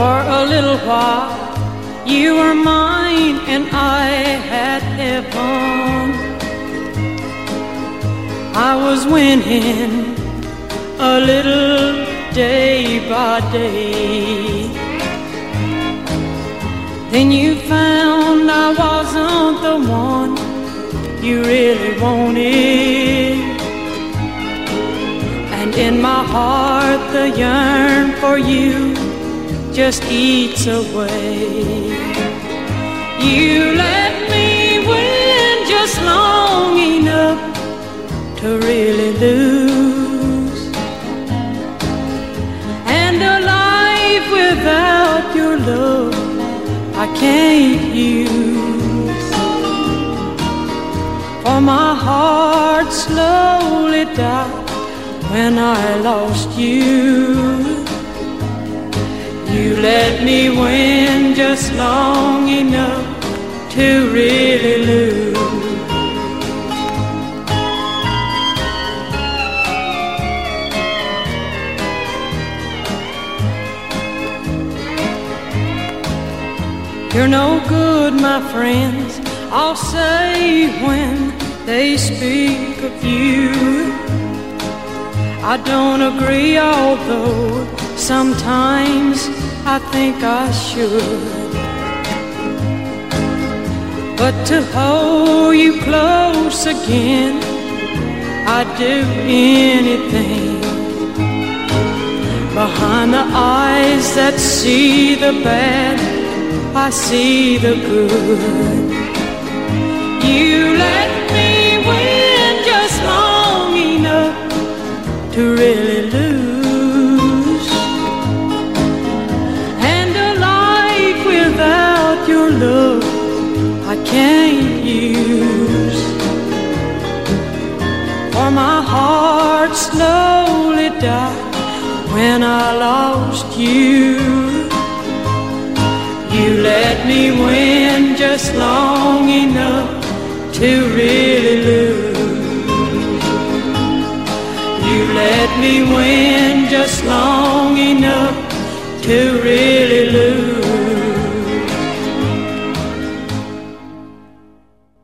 a little while, you were mine and I had heaven. I was winning a little day by day. Then you found I wasn't the one you really wanted. And in my heart, the yearn for you just eats away. You let me win just long enough to really lose. And a life without your love, I can't use. For my heart slowly died when I lost you. Let me win just long enough to really lose. You're no good, my friends, I'll say when they speak of you. I don't agree, although sometimes I think I should. But to hold you close again, I'd do anything. Behind the eyes that see the bad, I see the good. You let me win just long enough to really lose. Use. For my heart slowly died when I lost you. You let me win just long enough to really lose. You let me win just long enough to really.